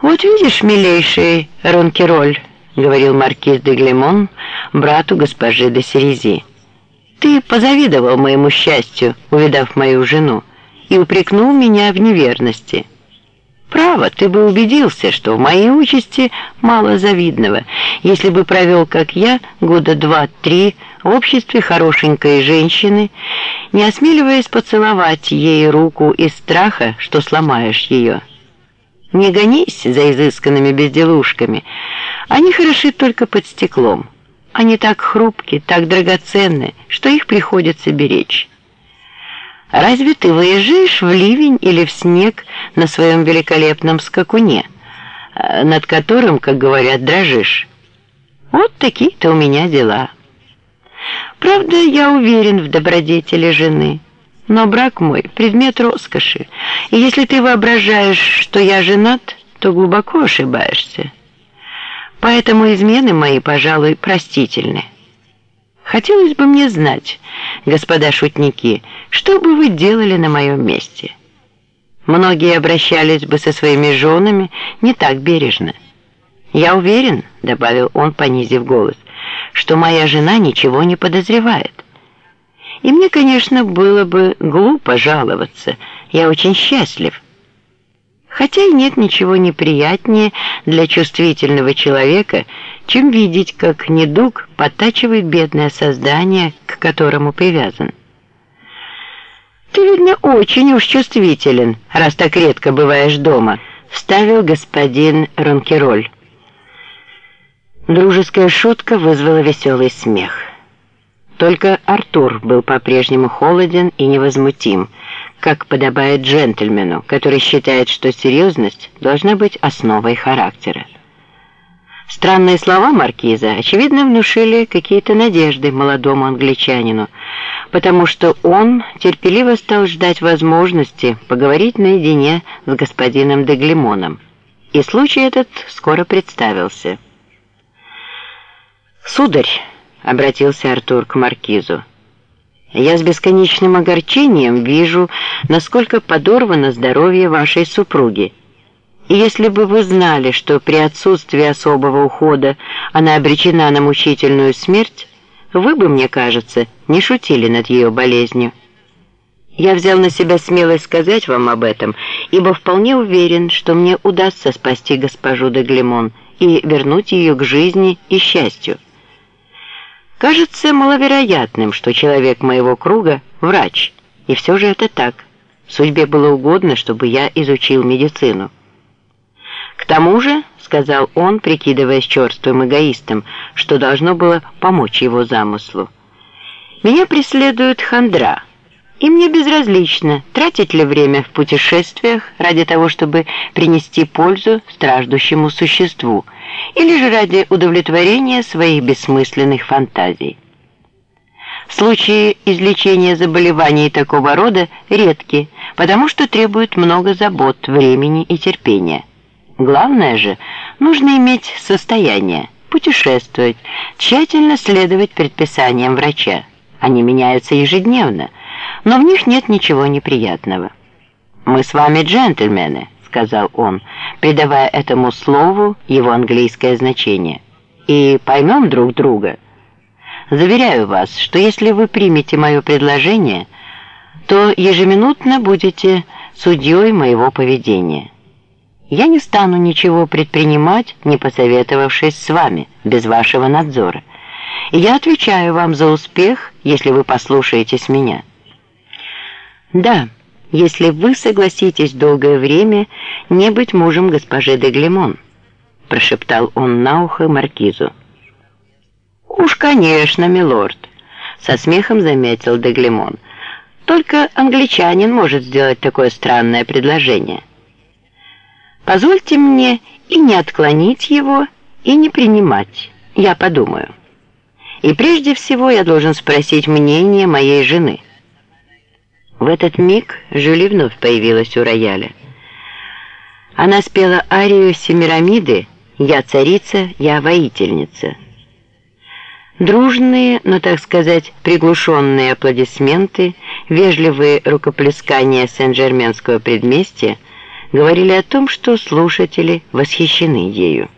«Вот видишь, милейший Ронкероль», — говорил маркиз де Глемон брату госпожи де Серези, «ты позавидовал моему счастью, увидав мою жену, и упрекнул меня в неверности». Право, ты бы убедился, что в моей участи мало завидного, если бы провел, как я, года два-три в обществе хорошенькой женщины, не осмеливаясь поцеловать ей руку из страха, что сломаешь ее. Не гонись за изысканными безделушками. Они хороши только под стеклом. Они так хрупки, так драгоценны, что их приходится беречь. Разве ты выезжаешь в ливень или в снег на своем великолепном скакуне, э, над которым, как говорят, дрожишь? Вот такие-то у меня дела. Правда, я уверен в добродетели жены. Но брак мой — предмет роскоши, и если ты воображаешь, что я женат, то глубоко ошибаешься. Поэтому измены мои, пожалуй, простительны. Хотелось бы мне знать, господа шутники, что бы вы делали на моем месте? Многие обращались бы со своими женами не так бережно. Я уверен, добавил он, понизив голос, что моя жена ничего не подозревает. И мне, конечно, было бы глупо жаловаться. Я очень счастлив. Хотя и нет ничего неприятнее для чувствительного человека, чем видеть, как недуг подтачивает бедное создание, к которому привязан. «Ты, видно, очень уж чувствителен, раз так редко бываешь дома», — вставил господин Ронкероль. Дружеская шутка вызвала веселый смех. Только Артур был по-прежнему холоден и невозмутим, как подобает джентльмену, который считает, что серьезность должна быть основой характера. Странные слова маркиза, очевидно, внушили какие-то надежды молодому англичанину, потому что он терпеливо стал ждать возможности поговорить наедине с господином Деглимоном. И случай этот скоро представился. «Сударь», — обратился Артур к маркизу, — «я с бесконечным огорчением вижу, насколько подорвано здоровье вашей супруги. И если бы вы знали, что при отсутствии особого ухода она обречена на мучительную смерть, вы бы, мне кажется, не шутили над ее болезнью. Я взял на себя смелость сказать вам об этом, ибо вполне уверен, что мне удастся спасти госпожу де и вернуть ее к жизни и счастью. Кажется маловероятным, что человек моего круга – врач, и все же это так. Судьбе было угодно, чтобы я изучил медицину. К тому же, сказал он, прикидываясь черствым эгоистом, что должно было помочь его замыслу. Меня преследует хандра, и мне безразлично, тратить ли время в путешествиях ради того, чтобы принести пользу страждущему существу, или же ради удовлетворения своих бессмысленных фантазий. Случаи излечения заболеваний такого рода редки, потому что требуют много забот, времени и терпения. Главное же, нужно иметь состояние, путешествовать, тщательно следовать предписаниям врача. Они меняются ежедневно, но в них нет ничего неприятного. «Мы с вами джентльмены», — сказал он, придавая этому слову его английское значение, «и поймем друг друга. Заверяю вас, что если вы примете мое предложение, то ежеминутно будете судьей моего поведения». Я не стану ничего предпринимать, не посоветовавшись с вами, без вашего надзора. И я отвечаю вам за успех, если вы послушаетесь меня. Да, если вы согласитесь долгое время не быть мужем госпожи де Глемон, прошептал он на ухо маркизу. Уж, конечно, милорд, со смехом заметил де Глемон. Только англичанин может сделать такое странное предложение. Позвольте мне и не отклонить его, и не принимать. Я подумаю. И прежде всего я должен спросить мнение моей жены. В этот миг Жюли вновь появилась у рояля. Она спела арию Семирамиды «Я царица, я воительница». Дружные, но, так сказать, приглушенные аплодисменты, вежливые рукоплескания Сен-Жерменского предместья – говорили о том, что слушатели восхищены ею.